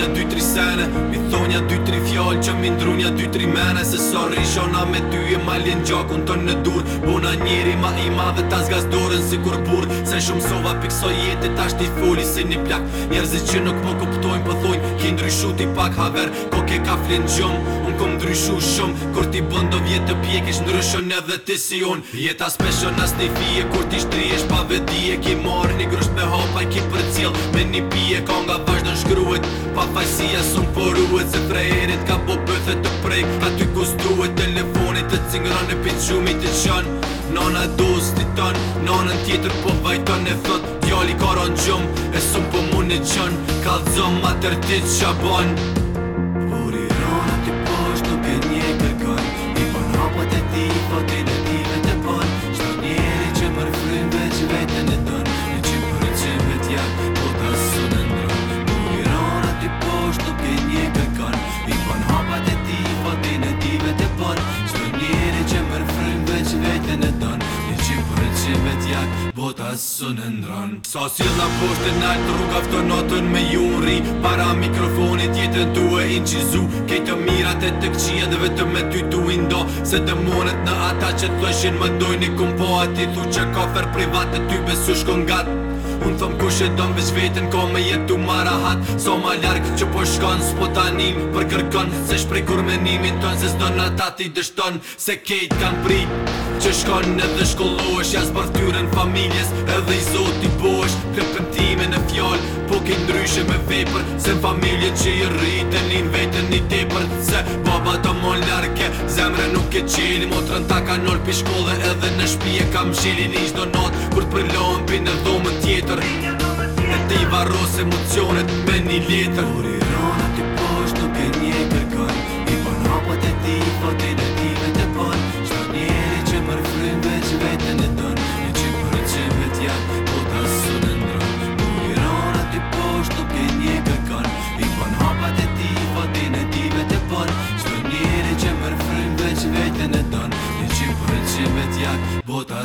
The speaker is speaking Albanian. thonja 2-3 sene Mi thonja 2-3 fjallë që mi ndrunja 2-3 mene Se sorry shona me ty e ma ljen gjakun të në dur Buna njeri ma i ma dhe tas gazdorën si kur bur Se shumë sova pikso jetë e tashti foli si një plak Njerëzit që nuk më kuptojnë pëthojnë po Ki ndryshu ti pak haver Ko po ke ka flin gjumë Unë kom ndryshu shumë Kur ti bëndo vjetë të pjekish ndryshon edhe ti si unë Jeta special as një fije Kur ti shtriesh pa vedi ki marë Një grusht me hopa ki për cil Me një pije ka nga vazhdo në shkryet Pa fajsia sun poruet se prejerit ka po pëthet të prej aty ku s'duhet telefonit të cingran e shumit të qan nona dost i ton nonën tjetër po vajton e thot djali ka gjum e sun po mun e qan ka dzom atër tërtit qabon qenë vetë jak Bota së në ndron Sa si la poshte nalë të rrug aftë notën me juri Para mikrofonit jetën tu e inqizu Kejtë mirat e të këqia dhe vetë me ty tu do Se dëmonet në ata që të lëshin më dojnë kumpo ati thu që kofer private ty besu shkon gat Unë ku kushe dëmë veç vetën Ko me jetu ma rahat So ma ljarë që po shkon Së po tanim për kërkon Se shprej kur menimin tonë Se zdo në tati dështon Se kejt kanë prit Që shkon edhe shkollu jasë bërë tyren familjes Edhe i zotë ndryshe me vepër Se në familje që i rritën, një vetën një tepër Se baba të mon larke, zemre nuk e qili Motrën ta ka nol pi shkolle edhe në shpije kam zhilin Ishtë do not, kur të përlohën pi në dhomën tjetër E te i varosë emocionet me një letër Kur i rona ti poshtë, nuk e një i kërkën po I bon hapët e ti, fotin e ti me të pon Shtë njeri që më frymë veç vetën Këtë që vetë jak botas